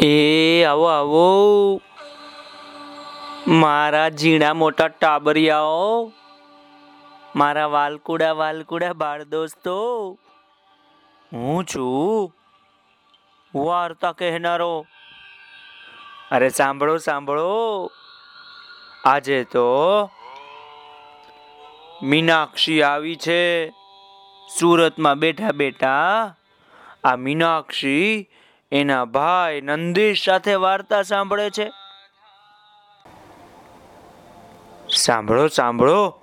એ આવો આવો. મારા ઝીણા મોટા ટાબરિયાઓ. મારા વાલકુડા વાલકુડા, બાળ દોસ્તો. હું છું વાર્તા કહેનારો. અરે સાંભળો સાંભળો. આજે તો મીનાક્ષી આવી છે. સુરતમાં બેઠા બેઠા આ મીનાક્ષી એના ભાઈ નંદીશ સાથે વાર્તા સાંભળે છે. સાંભળો સાંભળો.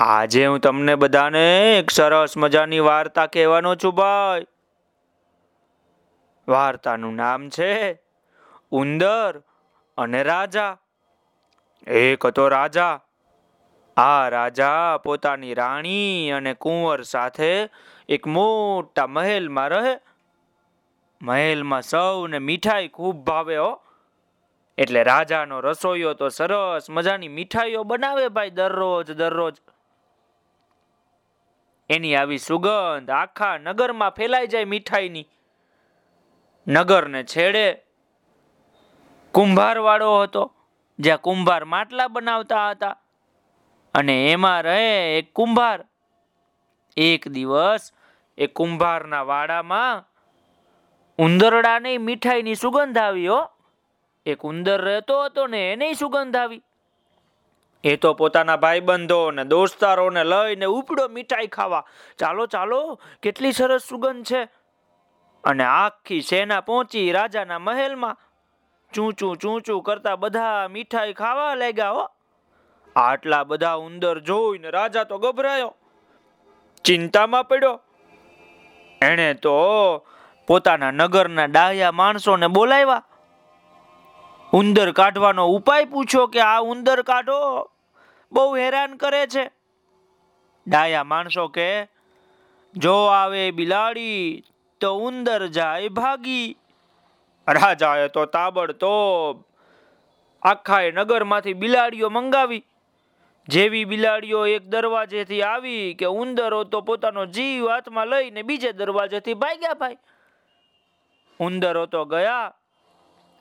આજે હું તમને બધાને એક સરસ મજાની વાર્તા કહેવાનો છું ભાઈ. વાર્તાનું નામ છે ઉંદર અને રાજા. એક હતો રાજા. આ રાજા પોતાની રાણી અને કુંવર સાથે એક મોટા મહેલમાં રહે મહેલમાં સૌને મીઠાઈ ખૂબ ભાવે હો. એટલે રાજાનો રસોઈયો તો સરસ મજાની મીઠાઈઓ બનાવે ભાઈ દરરોજ દરરોજ. એની આવી સુગંધ આખા નગરમાં ફેલાઈ જાય મીઠાઈની. નગરને છેડે કુંભાર વાળો હતો, જ્યાં કુંભાર માટલા બનાવતા હતા. અને એમાં રહે એક કુંભાર. એક દિવસ એ કુંભારના વાડામાં ઉંદરડાને મીઠાઈની સુગંધ આવી, હો. એક ઉંદર રહેતો હતો ને એને સુગંધ આવી. એ તો પોતાના ભાઈબંધો ને દોસ્તારોને લઈને ઉપડો મીઠાઈ ખાવા. ચાલો ચાલો, કેટલી સરસ સુગંધ છે. અને આખી સેના પહોંચી રાજાના મહેલમાં. ચૂંચું ચૂંચું કરતા બધા મીઠાઈ ખાવા લાગ્યા, હો. આટલા બધા ઉંદર જોઈને રાજા તો ગભરાયો. ચિંતામાં પડ્યો. એણે તો પોતાના નગરના ડાયા માણસોને બોલાવ્યા. ઉંદર કાઢવાનો ઉપાય પૂછ્યો કે આ ઉંદર કાઢો, બહુ હેરાન કરે છે. ડાયા માણસો કે, જો આવે બિલાડી, તો ઉંદર જાય ભાગી. રાજાએ તો તાબડતોબ આખા નગરમાંથી બિલાડીઓ મંગાવી. જેવી બિલાડીઓ એક દરવાજેથી આવી કે ઉંદરો તો પોતાનો જીવ હાથમાં લઈને બીજે દરવાજેથી ભાગ્યા ભાઈ. ઉંદરો તો ગયા,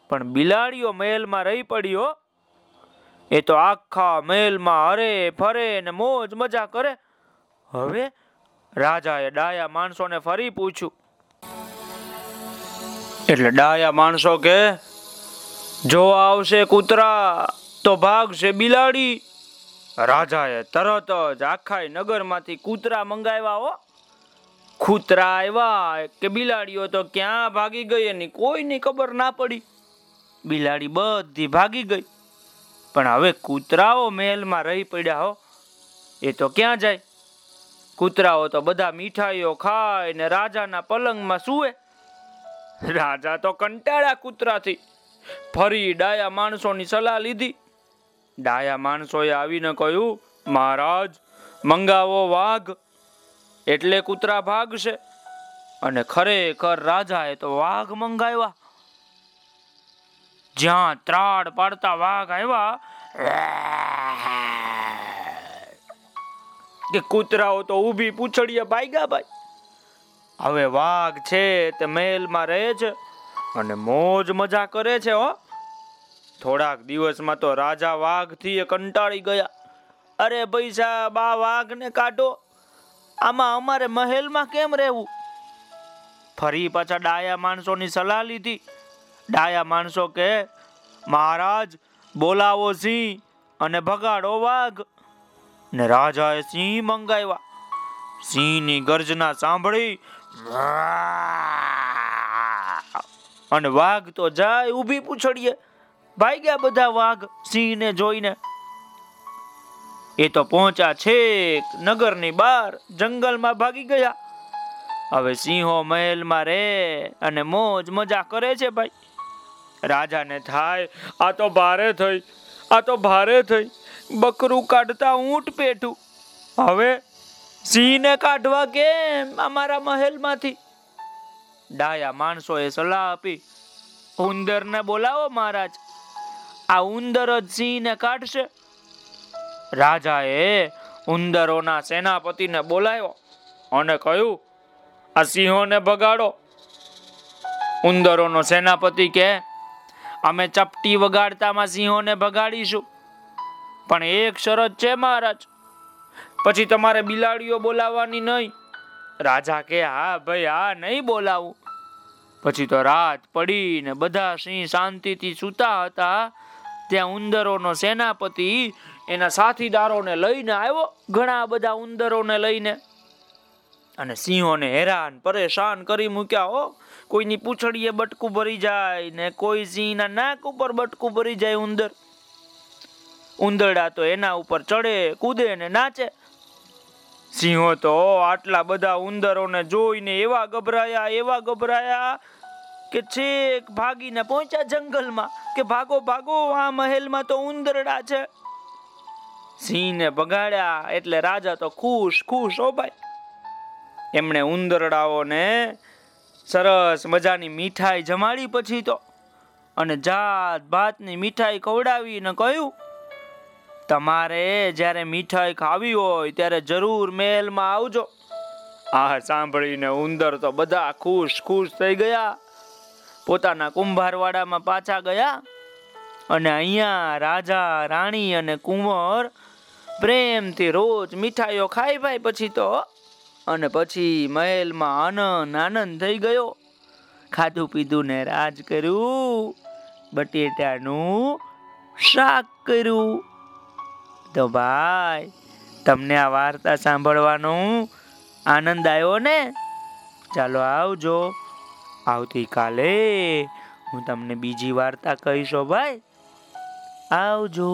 પણ બિલાડીઓ મહેલમાં રહી પડ્યો. એ તો આખા મહેલમાં હરે ફરે ને મોજ મજા કરે. હવે રાજાએ ડાયા માણસોને ફરી પૂછ્યું. એટલે ડાયા માણસો કે, જો આવશે કૂતરા, તો ભાગશે બિલાડી. રાજાએ તરત જ આખા નગરમાંથી કૂતરા મંગાવ્યા હો. કૂતરા આવ્યા કે બિલાડીઓ તો ક્યાં ભાગી ગઈ એની કોઈની ખબર ના પડી. બિલાડી બધી ભાગી ગઈ. પણ હવે કૂતરાઓ મહેલમાં રહી પડ્યા હો. એ તો ક્યાં જાય? કૂતરાઓ તો બધા મીઠાઈઓ ખાય ને રાજાના પલંગમાં સૂવે. રાજા તો કંટાળ્યા કૂતરાથી. ફરી ડાયા માણસોની સલાહ લીધી. ડાયા માણસોએ આવીને કહ્યું, મહારાજ, મંગાવો વાઘ. એટલે કૂતરા ભાગશે. અને ખરેખર રાજાએ તો વાઘ મંગાવ્યા. જ્યાં ત્રાડ પાડતા વાઘ આવ્યા, કે કૂતરાઓ તો ઊભી પૂછડીએ ભાઈગા ભાઈ. હવે વાઘ છે તે મહેલમાં રહે છે અને મોજ મજા કરે છે, હો. થોડાક દિવસમાં તો રાજા વાઘથી કંટાળી ગયા. અરે સાહેબ આ વાઘને કાઢો. આમાં અમારે મહેલમાં કેમ રહેવું? ફરી પાછા ડાયા માણસોની સલાહ લીધી. ડાયા માણસો કે, મહારાજ, બોલાવો સિંહ અને ભગાડો વાઘ. ને રાજાએ સિંહ મંગાવ્યા. સિંહની ગર્જના સાંભળી અને વાઘ તો જાય ઊભી પૂછડીએ. ભાઈ ગયા બધા વાઘ સિંહને જોઈને એ તો પહોંચ્યા છેક, નગરની બહાર, જંગલમાં ભાગી ગયા. હવે સિંહો મહેલમાં રે અને મોજ મજા કરે છે ભાઈ. રાજાને થાય, આ તો ભારે થઈ, આ તો ભારે થઈ. બકરું કાઢતા ઊંટ પેઠું. હવે સિંહને કાઢવા કેમ અમારા મહેલમાંથી? ડાયા માણસોએ સલાહ આપી. ઉંદરને બોલાવો મહારાજ. આ ઉંદર જ સિંહને કાઢશે. રાજાએ ઉંદરોના સેનાપતિને બોલાવ્યો અને કહ્યું, આ સિંહોને ભગાડો. ઉંદરોનો સેનાપતિ કે, અમે ચપટી વગાડતામાં સિંહોને ભગાડીશું. પણ એક શરત છે મહારાજ, પછી તમારે બિલાડીઓ બોલાવવાની નહીં. રાજા કે, હા ભાઈ, હા, નહીં બોલાવું. પછી તો રાત પડીને બધા સિંહ શાંતિથી સૂતા હતા. ત્યાં ઉંદરોનો સેનાપતિ એના સાથીદારોને લઈને આવ્યો, ઘણા બધા ઉંદરોને લઈને. અને સિંહોને હેરાન, પરેશાન કરી મૂક્યા, હો, કોઈની પૂંછડીએ બટકું ભરી જાય ને કોઈ સિંહના નાક ઉપર બટકું ભરી જાય ઉંદર. ઉંદરડા તો એના ઉપર ચડે, કૂદે ને નાચે. સિંહો તો આટલા બધા ઉંદરોને જોઈને એવા ગભરાયા એવા ગભરાયા કે છેક ભાગીને પહોંચ્યા જંગલમાં, કે ભાગો ભાગો, આ મહેલમાં તો ઉંદરડા છે. સિંહને ભગાડ્યા એટલે રાજા તો ખુશ ખુશ હો ભાઈ. એમણે ઉંદરડાઓને સરસ મજાની મીઠાઈ જમાડી પછી તો અને જાત ભાતની મીઠાઈ ખવડાવીને કહ્યું, તમારે જ્યારે મીઠાઈ ખાવી હોય ત્યારે જરૂર મહેલમાં આવજો. આ સાંભળીને ઉંદર તો બધા ખુશ ખુશ થઈ ગયા. પોતાના કુંભારવાડામાં પાછા ગયા અને અહીંયા રાજા, રાણી અને કુંવર પ્રેમથી રોજ મીઠાઈઓ ખાઈ ભાઈ પછી તો, અને પછી મહેલમાં આનંદ આનંદ થઈ ગયો. ખાધું પીધું ને રાજ કર્યું, બટેટાનું શાક કર્યું. તો ભાઈ, તમને આ વાર્તા સાંભળવાનો આનંદ આવ્યો ને? ચાલો આવજો. આવતીકાલે હું તમને બીજી વાર્તા કહીશો ભાઈ. આવજો.